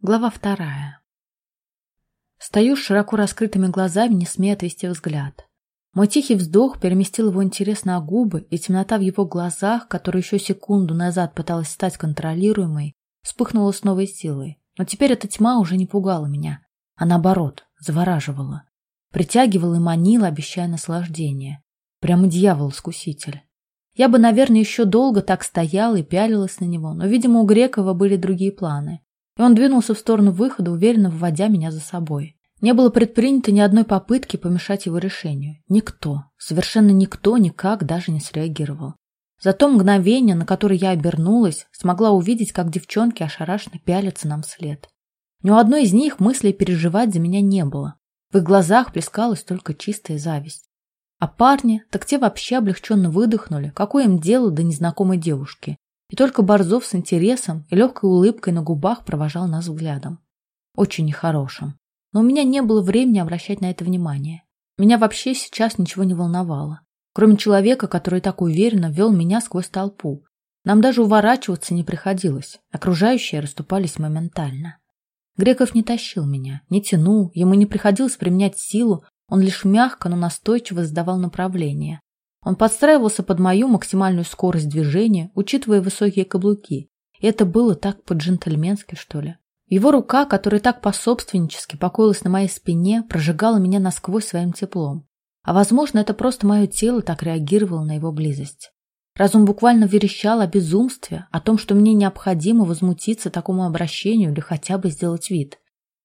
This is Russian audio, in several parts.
Глава вторая. Стою с широко раскрытыми глазами, не смея отвести взгляд. Мой тихий вздох переместил его интерес на губы, и темнота в его глазах, которая еще секунду назад пыталась стать контролируемой, вспыхнула с новой силой. Но теперь эта тьма уже не пугала меня, а наоборот, завораживала. Притягивала и манила, обещая наслаждение. Прямо дьявол-искуситель. Я бы, наверное, еще долго так стояла и пялилась на него, но, видимо, у Грекова были другие планы и он двинулся в сторону выхода, уверенно вводя меня за собой. Не было предпринято ни одной попытки помешать его решению. Никто, совершенно никто никак даже не среагировал. За то мгновение, на которое я обернулась, смогла увидеть, как девчонки ошарашенно пялятся нам вслед. Ни у одной из них мыслей переживать за меня не было. В их глазах плескалась только чистая зависть. А парни, так те вообще облегченно выдохнули, какое им дело до незнакомой девушки. И только Борзов с интересом и легкой улыбкой на губах провожал нас взглядом. Очень нехорошим. Но у меня не было времени обращать на это внимание. Меня вообще сейчас ничего не волновало. Кроме человека, который так уверенно вел меня сквозь толпу. Нам даже уворачиваться не приходилось. Окружающие расступались моментально. Греков не тащил меня, не тянул, ему не приходилось применять силу, он лишь мягко, но настойчиво сдавал направление. Он подстраивался под мою максимальную скорость движения, учитывая высокие каблуки. И это было так по-джентльменски, что ли. Его рука, которая так пособственнически покоилась на моей спине, прожигала меня насквозь своим теплом. А возможно, это просто мое тело так реагировало на его близость. Разум буквально верещал о безумстве, о том, что мне необходимо возмутиться такому обращению или хотя бы сделать вид.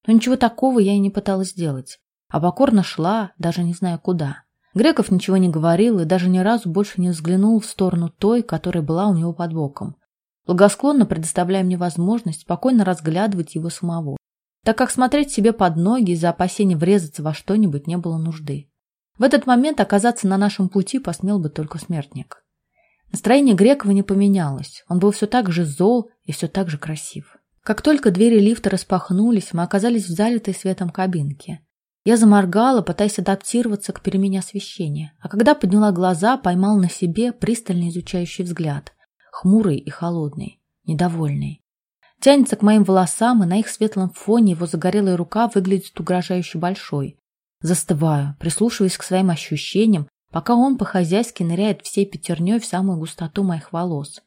Но ничего такого я и не пыталась сделать, а покорно шла, даже не зная куда. Греков ничего не говорил и даже ни разу больше не взглянул в сторону той, которая была у него под боком, благосклонно предоставляя мне возможность спокойно разглядывать его самого, так как смотреть себе под ноги из-за опасения врезаться во что-нибудь не было нужды. В этот момент оказаться на нашем пути посмел бы только смертник. Настроение Грекова не поменялось, он был все так же зол и все так же красив. Как только двери лифта распахнулись, мы оказались в залитой светом кабинке. Я заморгала, пытаясь адаптироваться к перемене освещения, а когда подняла глаза, поймал на себе пристально изучающий взгляд, хмурый и холодный, недовольный. Тянется к моим волосам, и на их светлом фоне его загорелая рука выглядит угрожающе большой. Застываю, прислушиваясь к своим ощущениям, пока он по-хозяйски ныряет всей пятерней в самую густоту моих волос.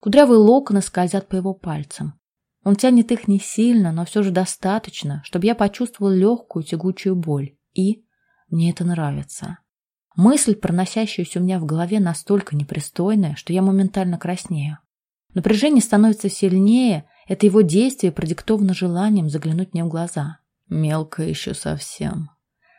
Кудрявые локоны скользят по его пальцам. Он тянет их не сильно, но все же достаточно, чтобы я почувствовал легкую тягучую боль. И мне это нравится. Мысль, проносящаяся у меня в голове, настолько непристойная, что я моментально краснею. Напряжение становится сильнее, это его действие продиктовано желанием заглянуть мне в глаза. Мелко еще совсем.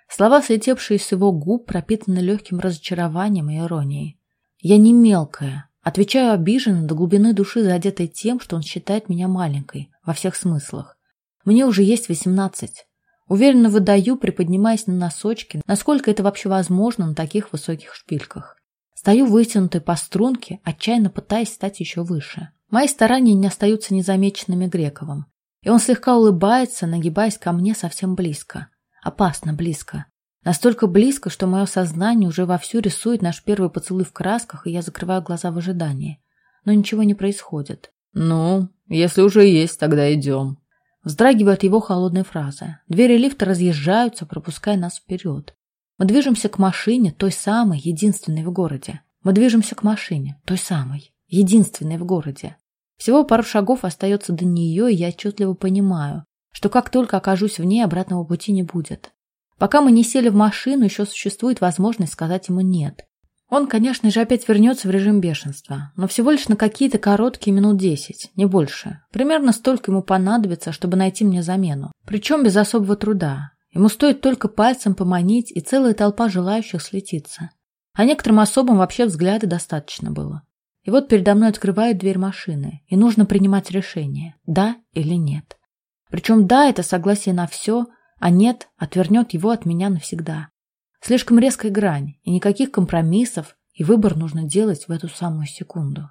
Слова, слетевшие с его губ, пропитаны легким разочарованием и иронией. Я не мелкая, Отвечаю обиженно, до глубины души задетой тем, что он считает меня маленькой, во всех смыслах. Мне уже есть восемнадцать. Уверенно выдаю, приподнимаясь на носочки, насколько это вообще возможно на таких высоких шпильках. Стою вытянутой по струнке, отчаянно пытаясь стать еще выше. Мои старания не остаются незамеченными Грековым. И он слегка улыбается, нагибаясь ко мне совсем близко. Опасно близко. Настолько близко, что мое сознание уже вовсю рисует наш первый поцелуй в красках, и я закрываю глаза в ожидании. Но ничего не происходит. «Ну, если уже есть, тогда идем». Вздрагивает его холодная фраза. Двери лифта разъезжаются, пропуская нас вперед. Мы движемся к машине, той самой, единственной в городе. Мы движемся к машине, той самой, единственной в городе. Всего пару шагов остается до нее, и я отчетливо понимаю, что как только окажусь в ней, обратного пути не будет. Пока мы не сели в машину, еще существует возможность сказать ему «нет». Он, конечно же, опять вернется в режим бешенства, но всего лишь на какие-то короткие минут десять, не больше. Примерно столько ему понадобится, чтобы найти мне замену. Причем без особого труда. Ему стоит только пальцем поманить, и целая толпа желающих слетиться. А некоторым особым вообще взгляда достаточно было. И вот передо мной открывает дверь машины, и нужно принимать решение, да или нет. Причем да, это согласие на все, а нет, отвернет его от меня навсегда. Слишком резкая грань, и никаких компромиссов, и выбор нужно делать в эту самую секунду.